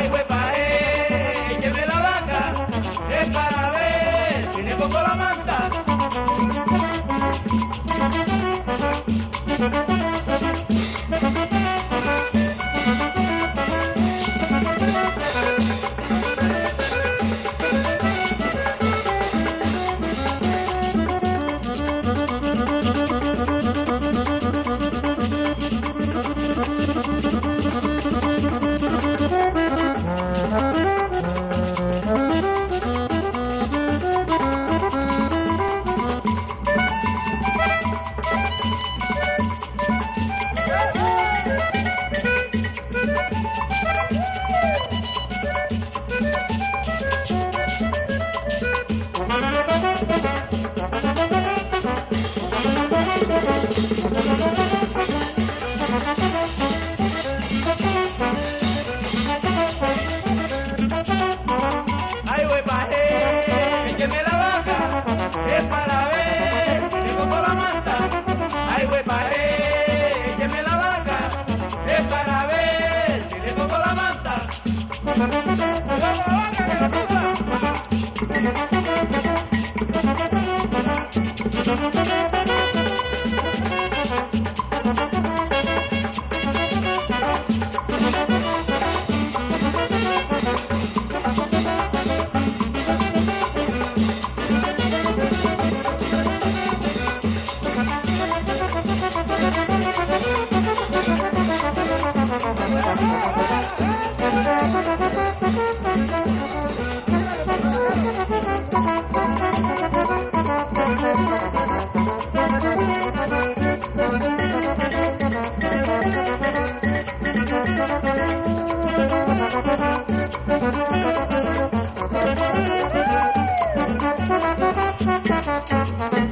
Highway 5. Ay, huepaje, y me la baja es para ver que poco la mata. Ay, huepaje. Thank you. Thank you.